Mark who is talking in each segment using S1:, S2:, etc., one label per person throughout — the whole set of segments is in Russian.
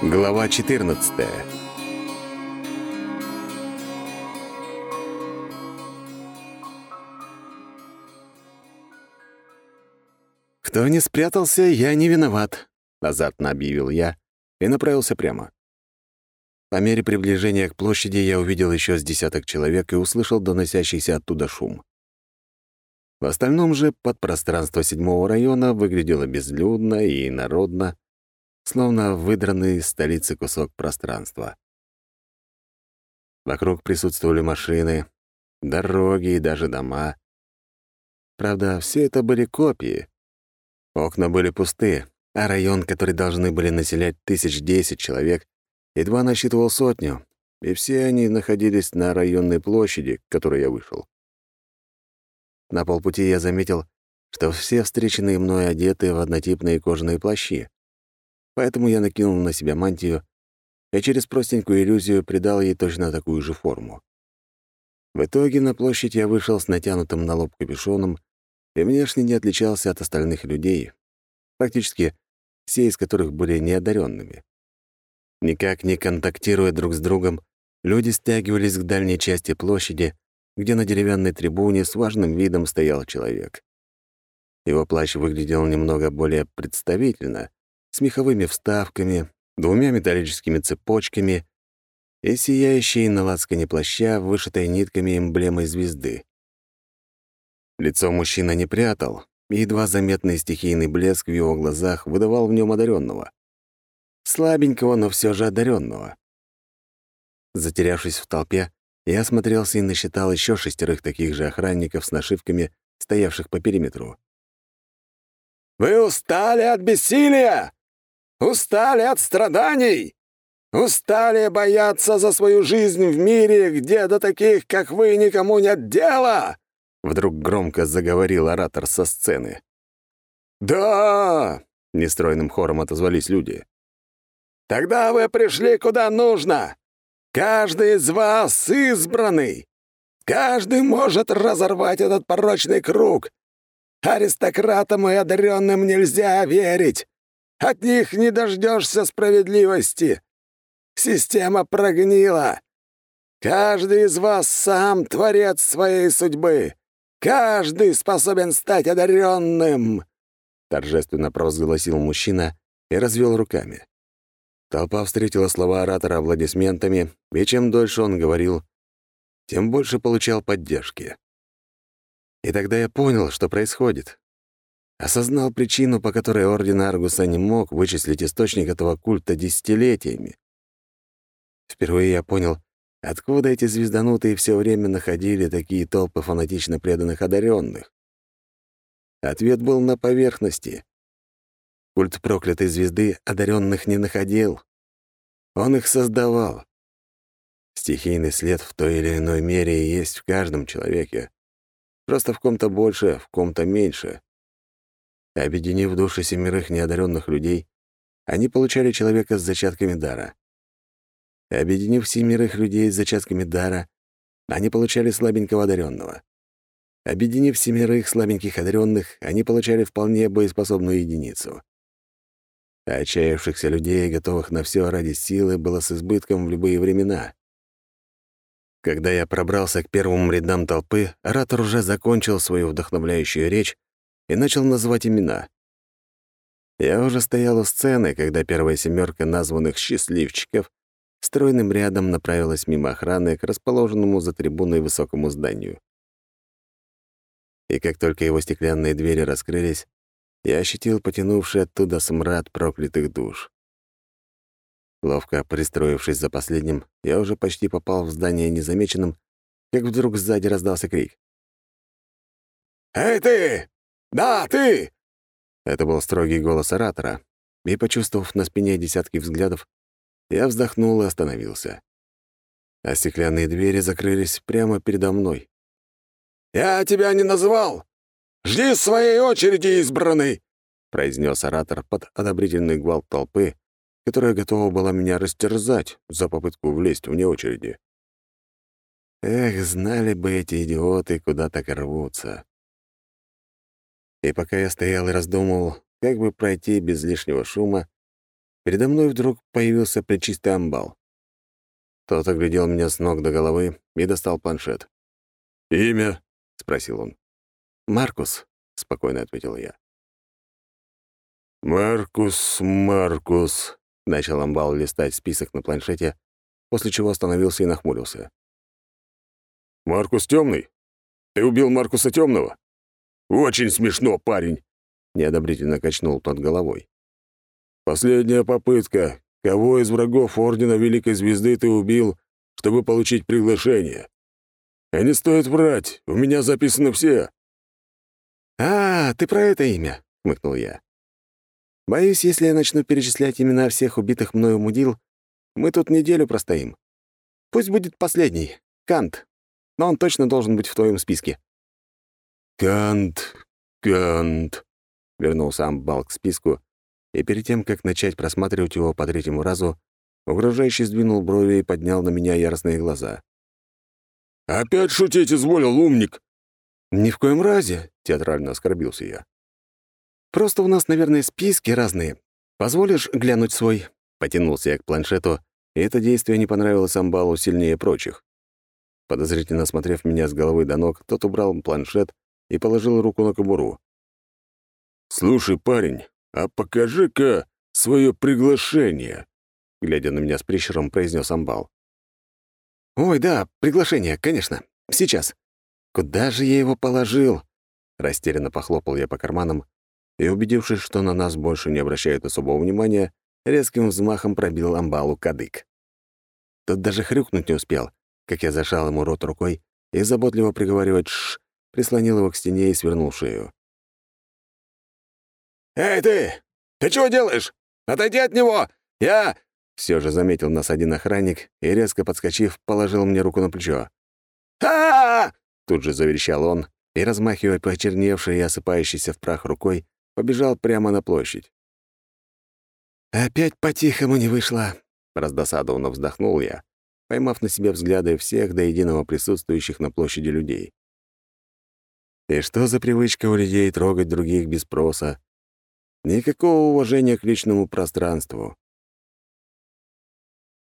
S1: Глава 14 «Кто не спрятался, я не виноват», — азартно объявил я и направился прямо. По мере приближения к площади я увидел еще с десяток человек и услышал доносящийся оттуда шум. В остальном же подпространство седьмого района выглядело безлюдно и народно, словно выдранный из столицы кусок пространства. Вокруг присутствовали машины, дороги и даже дома. Правда, все это были копии. Окна были пусты, а район, который должны были населять тысяч десять человек, едва насчитывал сотню, и все они находились на районной площади, к которой я вышел. На полпути я заметил, что все встреченные мной одеты в однотипные кожаные плащи. Поэтому я накинул на себя мантию и через простенькую иллюзию придал ей точно такую же форму. В итоге на площадь я вышел с натянутым на лоб капюшоном и внешне не отличался от остальных людей, практически все из которых были неодаренными. Никак не контактируя друг с другом, люди стягивались к дальней части площади, где на деревянной трибуне с важным видом стоял человек. Его плащ выглядел немного более представительно, с меховыми вставками, двумя металлическими цепочками и сияющей на лацкане плаща, вышитой нитками эмблемой звезды. Лицо мужчина не прятал, и едва заметный стихийный блеск в его глазах выдавал в нем одаренного. Слабенького, но все же одаренного. Затерявшись в толпе, я осмотрелся и насчитал еще шестерых таких же охранников с нашивками, стоявших по периметру.
S2: «Вы устали от бессилия? Устали от страданий? Устали бояться за свою жизнь в мире, где до таких, как вы, никому нет дела?»
S1: Вдруг громко заговорил оратор со сцены.
S2: «Да!» — нестройным хором отозвались люди. «Тогда вы пришли куда нужно. Каждый из вас избранный. Каждый может разорвать этот порочный круг. Аристократам и одаренным нельзя верить. От них не дождешься справедливости. Система прогнила. Каждый из вас сам творец своей судьбы. Каждый способен стать одаренным, торжественно провозгласил мужчина и развел руками.
S1: Толпа встретила слова оратора аплодисментами, и чем дольше он говорил, тем больше получал поддержки. И тогда я понял, что происходит. Осознал причину, по которой Орден Аргуса не мог вычислить источник этого культа десятилетиями. Впервые я понял, откуда эти звезданутые все время находили такие толпы фанатично преданных одаренных. Ответ был на поверхности. Культ проклятой звезды одаренных не находил. Он их создавал. Стихийный след в той или иной мере есть в каждом человеке. Просто в ком-то больше, в ком-то меньше. Объединив души семерых неодаренных людей, они получали человека с зачатками дара. Объединив семерых людей с зачатками дара, они получали слабенького одаренного. Объединив семерых слабеньких одаренных, они получали вполне боеспособную единицу отчаявшихся людей, готовых на все ради силы, было с избытком в любые времена. Когда я пробрался к первым рядам толпы, оратор уже закончил свою вдохновляющую речь и начал называть имена. Я уже стоял у сцены, когда первая семерка названных «счастливчиков» стройным рядом направилась мимо охраны к расположенному за трибуной высокому зданию. И как только его стеклянные двери раскрылись, я ощутил потянувший оттуда смрад проклятых душ. Ловко пристроившись за последним, я уже почти попал в здание незамеченным, как вдруг сзади раздался крик.
S2: «Эй, ты! Да, ты!»
S1: Это был строгий голос оратора, и, почувствовав на спине десятки взглядов, я вздохнул и остановился. А стеклянные двери закрылись прямо передо мной.
S2: «Я тебя не называл! Жди своей очереди, избранный!» — произнес оратор под одобрительный гвалт толпы, которая готова была меня растерзать за попытку влезть вне очереди.
S1: Эх, знали бы эти идиоты, куда так рвутся. И пока я стоял и раздумывал, как бы пройти без лишнего шума, передо мной вдруг появился причистый амбал. Тот оглядел меня с ног до головы и достал планшет.
S2: «Имя?»
S1: — спросил он. «Маркус», — спокойно ответил я.
S2: «Маркус, Маркус», —
S1: начал амбал листать список на планшете, после чего остановился и нахмурился.
S2: «Маркус Темный? Ты убил Маркуса Темного? Очень смешно, парень!» — неодобрительно качнул тот головой. «Последняя попытка. Кого из врагов Ордена Великой Звезды ты убил, чтобы получить приглашение? И не стоит врать, у меня записаны все».
S1: «А, ты про это имя?» — хмыкнул я. «Боюсь, если я начну перечислять имена всех убитых мною мудил, мы тут неделю простоим. Пусть будет последний, Кант, но он точно должен быть в твоем списке».
S2: «Кант, Кант», — вернулся Амбал к списку, и перед тем, как начать просматривать его по третьему разу, угрожающе сдвинул брови и поднял на меня яростные глаза. «Опять шутить изволил, умник!»
S1: «Ни в коем разе», — театрально оскорбился я. «Просто у нас, наверное, списки разные. Позволишь глянуть свой?» Потянулся я к планшету, и это действие не понравилось Амбалу сильнее прочих. Подозрительно смотрев меня с головы до ног, тот убрал планшет и положил руку на кобуру.
S2: «Слушай, парень, а покажи-ка свое приглашение», — глядя на меня с прищером, произнес Амбал.
S1: «Ой, да, приглашение, конечно. Сейчас. Куда же я его положил?» Растерянно похлопал я по карманам и, убедившись, что на нас больше не обращают особого внимания, резким взмахом пробил амбалу кадык. Тот даже хрюкнуть не успел, как я зашал ему рот рукой и, заботливо приговаривать «шш», прислонил его к стене и свернул шею.
S2: «Эй, ты! Ты чего делаешь? Отойди от него! Я...»
S1: Все же заметил нас один охранник и, резко подскочив, положил мне руку на плечо.
S2: а
S1: Тут же заверещал он и, размахивая почерневшей и осыпающейся в прах рукой, побежал прямо на площадь. «Опять по-тихому не вышло», — раздосадованно вздохнул я, поймав на себе взгляды всех до единого присутствующих на площади людей. И что за привычка у людей трогать других без спроса? Никакого уважения к личному пространству.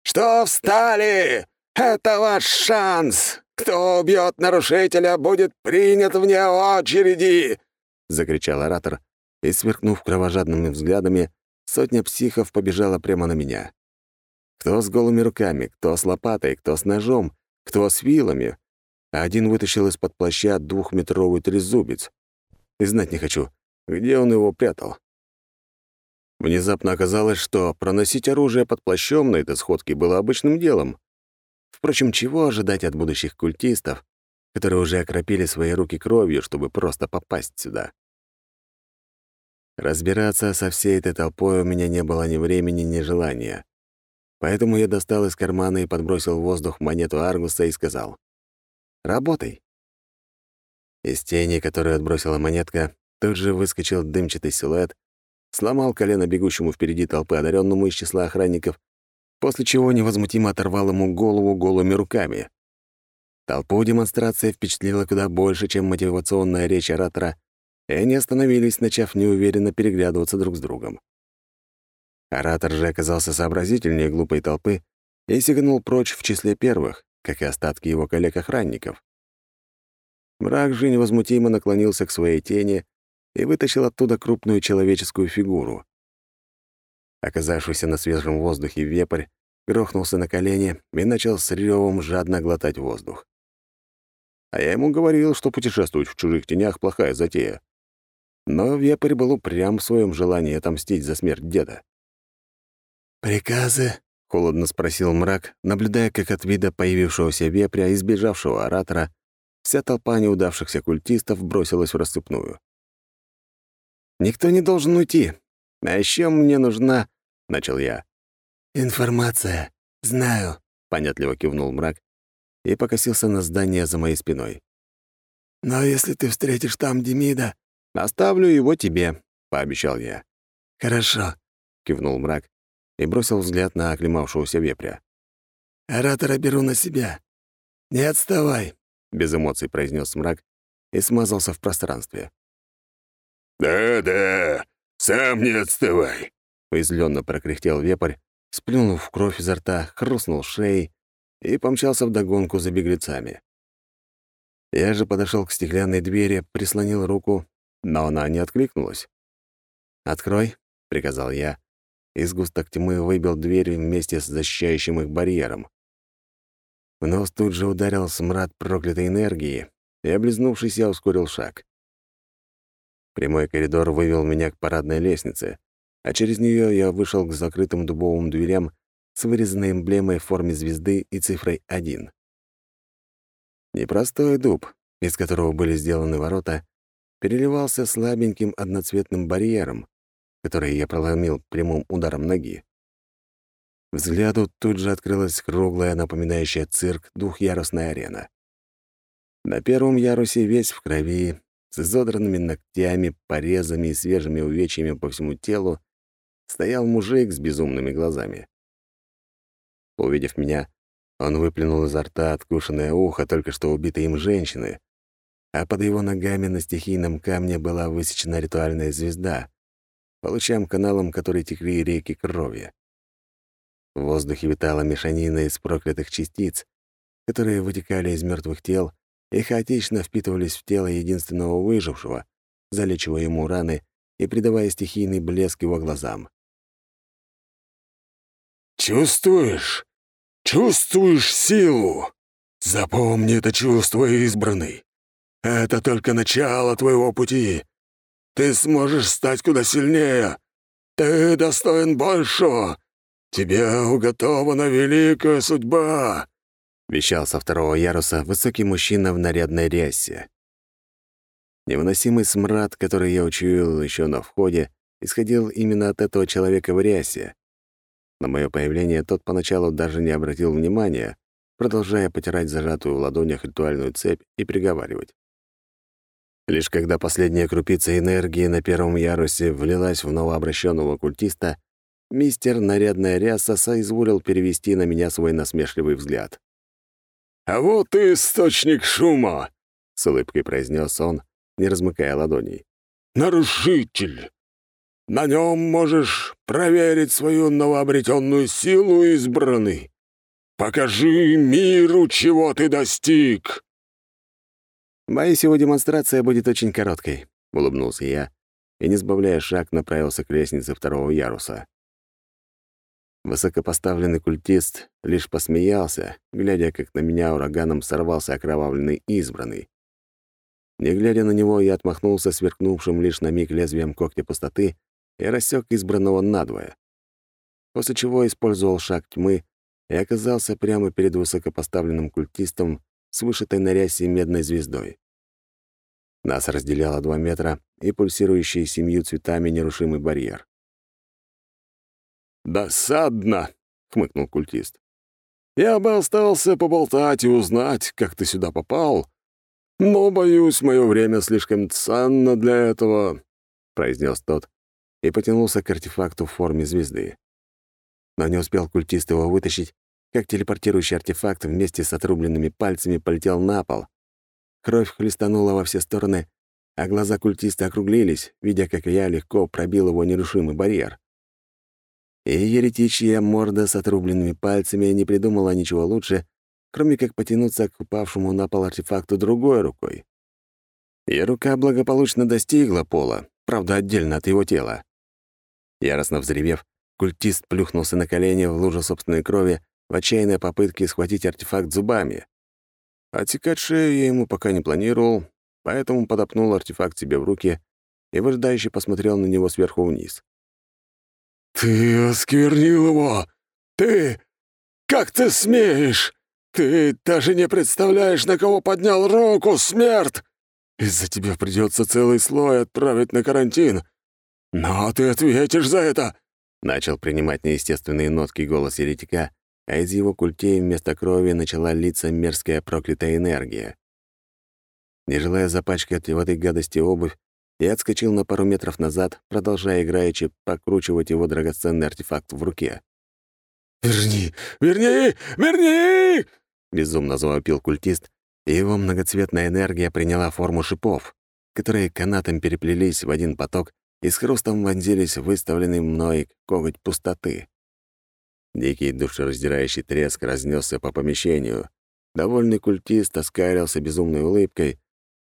S2: «Что встали? Это ваш шанс! Кто убьет нарушителя, будет принят вне очереди!» — закричал оратор, и, сверкнув кровожадными взглядами, сотня психов побежала прямо на меня.
S1: Кто с голыми руками, кто с лопатой, кто с ножом, кто с вилами. А один вытащил из-под плаща двухметровый трезубец. И знать не хочу, где он его прятал. Внезапно оказалось, что проносить оружие под плащом на этой сходке было обычным делом. Впрочем, чего ожидать от будущих культистов, которые уже окропили свои руки кровью, чтобы просто попасть сюда? Разбираться со всей этой толпой у меня не было ни времени, ни желания. Поэтому я достал из кармана и подбросил в воздух монету Аргуса и сказал «Работай». Из тени, которую отбросила монетка, тут же выскочил дымчатый силуэт, сломал колено бегущему впереди толпы одаренному из числа охранников, после чего невозмутимо оторвал ему голову голыми руками. Толпу демонстрация впечатлила куда больше, чем мотивационная речь оратора, и они остановились, начав неуверенно переглядываться друг с другом. Оратор же оказался сообразительнее глупой толпы и сигнул прочь в числе первых, как и остатки его коллег-охранников. Мрак же невозмутимо наклонился к своей тени и вытащил оттуда крупную человеческую фигуру. Оказавшийся на свежем воздухе вепрь грохнулся на колени и начал с ревом жадно глотать воздух. А я ему говорил, что путешествовать в чужих тенях — плохая затея. Но вепрь был упрям в своем желании отомстить за смерть деда.
S2: «Приказы?»
S1: — холодно спросил мрак, наблюдая, как от вида появившегося вепря и сбежавшего оратора вся толпа неудавшихся культистов бросилась в рассыпную. «Никто не должен уйти. А еще мне нужна...» — начал я.
S2: «Информация. Знаю», —
S1: понятливо кивнул мрак и покосился на здание за моей спиной.
S2: «Но если ты встретишь там Демида...»
S1: «Оставлю его тебе», — пообещал я.
S2: «Хорошо», —
S1: кивнул мрак и бросил взгляд на оклемавшегося вепря.
S2: «Оратора беру на себя. Не отставай», —
S1: без эмоций произнес мрак и смазался в пространстве.
S2: «Да-да, сам не отставай.
S1: Уязвленно прокряхтел вепрь, сплюнул в кровь изо рта, хрустнул шеей и помчался вдогонку за беглецами. Я же подошел к стеклянной двери, прислонил руку, но она не откликнулась. «Открой», — приказал я, и сгусток тьмы выбил дверь вместе с защищающим их барьером. В нос тут же ударил смрад проклятой энергии, и, облизнувшись, я ускорил шаг. Прямой коридор вывел меня к парадной лестнице, а через нее я вышел к закрытым дубовым дверям с вырезанной эмблемой в форме звезды и цифрой 1. Непростой дуб, из которого были сделаны ворота, переливался слабеньким одноцветным барьером, который я проломил прямым ударом ноги. Взгляду тут же открылась круглая, напоминающая цирк, двухъярусная арена. На первом ярусе весь в крови, с изодранными ногтями, порезами и свежими увечьями по всему телу, стоял мужик с безумными глазами. Увидев меня, он выплюнул изо рта откушенное ухо только что убитой им женщины, а под его ногами на стихийном камне была высечена ритуальная звезда, по лучам каналам которой текли реки крови. В воздухе витала мешанина из проклятых частиц, которые вытекали из мертвых тел и хаотично впитывались в тело единственного выжившего, залечивая ему раны и придавая стихийный блеск его глазам.
S2: «Чувствуешь? Чувствуешь силу? Запомни это чувство, избранный. Это только начало твоего пути. Ты сможешь стать куда сильнее. Ты достоин большего. Тебе уготована великая судьба
S1: вещал со второго яруса высокий мужчина в нарядной рясе. Невыносимый смрад, который я учуял еще на входе, исходил именно от этого человека в рясе. На мое появление тот поначалу даже не обратил внимания, продолжая потирать зажатую в ладонях ритуальную цепь и приговаривать. Лишь когда последняя крупица энергии на первом ярусе влилась в новообращенного культиста, мистер Нарядная Ряса соизволил перевести на меня свой насмешливый взгляд.
S2: «А вот и источник шума!» — с улыбкой произнес он, не размыкая ладоней. «Нарушитель! На нем можешь проверить свою новообретенную силу избранный. Покажи миру, чего ты достиг!»
S1: «Боюсь, его демонстрация будет очень короткой», — улыбнулся я и, не сбавляя шаг, направился к лестнице второго яруса. Высокопоставленный культист лишь посмеялся, глядя, как на меня ураганом сорвался окровавленный избранный. Не глядя на него, я отмахнулся сверкнувшим лишь на миг лезвием когтя пустоты и рассек избранного надвое. После чего использовал шаг тьмы и оказался прямо перед высокопоставленным культистом с вышитой на рясе медной звездой. Нас разделяло два метра и пульсирующий семью цветами нерушимый барьер.
S2: «Досадно!» — хмыкнул культист. «Я бы остался поболтать и узнать, как ты сюда попал, но, боюсь, мое время слишком ценно для этого», — произнес тот и потянулся к артефакту в форме звезды. Но не успел культист его вытащить, как телепортирующий артефакт вместе с отрубленными пальцами полетел на пол. Кровь хлестанула во все стороны, а глаза культиста округлились, видя, как я легко пробил его нерушимый барьер. И еретичья морда с отрубленными пальцами не придумала ничего лучше, кроме как потянуться к упавшему на пол артефакту другой рукой. И рука благополучно достигла пола, правда, отдельно от его тела. Яростно взревев, культист плюхнулся на колени в лужу собственной крови в отчаянной попытке схватить артефакт зубами. Отсекать шею я ему пока не планировал, поэтому подопнул артефакт себе в руки и выжидающе посмотрел на него сверху вниз. «Ты осквернил его! Ты... Как ты смеешь? Ты даже не представляешь, на кого поднял руку, смерть! Из-за тебя придется целый слой отправить на карантин. Но ты ответишь за это!» Начал принимать неестественные нотки голос еретика, а из его культей вместо крови начала литься мерзкая проклятая энергия. Не желая запачкать в этой гадости обувь, я отскочил на пару метров назад, продолжая играючи покручивать его драгоценный артефакт в руке. «Верни! Верни! Верни!» — безумно завопил культист, и его многоцветная энергия приняла форму шипов, которые канатом переплелись в один поток
S1: и с хрустом вонзились в выставленный мной коготь пустоты. Дикий душераздирающий треск разнесся по помещению. Довольный культист оскарился безумной улыбкой,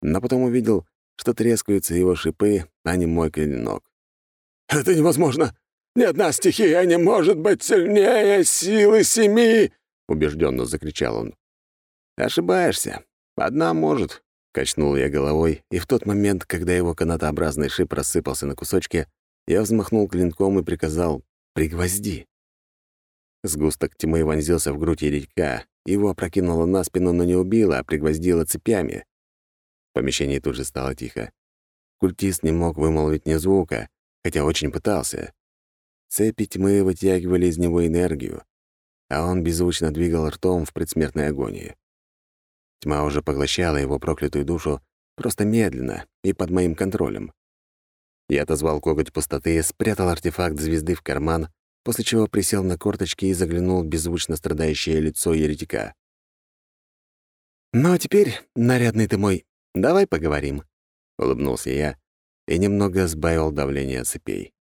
S1: но потом увидел, что трескаются его шипы, а не мой клинок.
S2: «Это невозможно! Ни одна стихия не может быть сильнее силы семи!» — убежденно закричал он.
S1: «Ошибаешься. Одна может», — качнул я головой, и в тот момент, когда его канатообразный шип рассыпался на кусочки, я взмахнул клинком и приказал «пригвозди». Сгусток тьмы вонзился в грудь еретика, его опрокинуло на спину, но не убило, а пригвоздило цепями. В помещении тут же стало тихо. Культист не мог вымолвить ни звука, хотя очень пытался. Цепи тьмы вытягивали из него энергию, а он беззвучно двигал ртом в предсмертной агонии. Тьма уже поглощала его проклятую душу просто медленно и под моим контролем. Я отозвал коготь пустоты, спрятал артефакт звезды в карман, после чего присел на корточки и заглянул в беззвучно страдающее лицо еретика. «Ну а теперь, нарядный ты мой, давай поговорим», — улыбнулся я и немного сбавил давление цепей.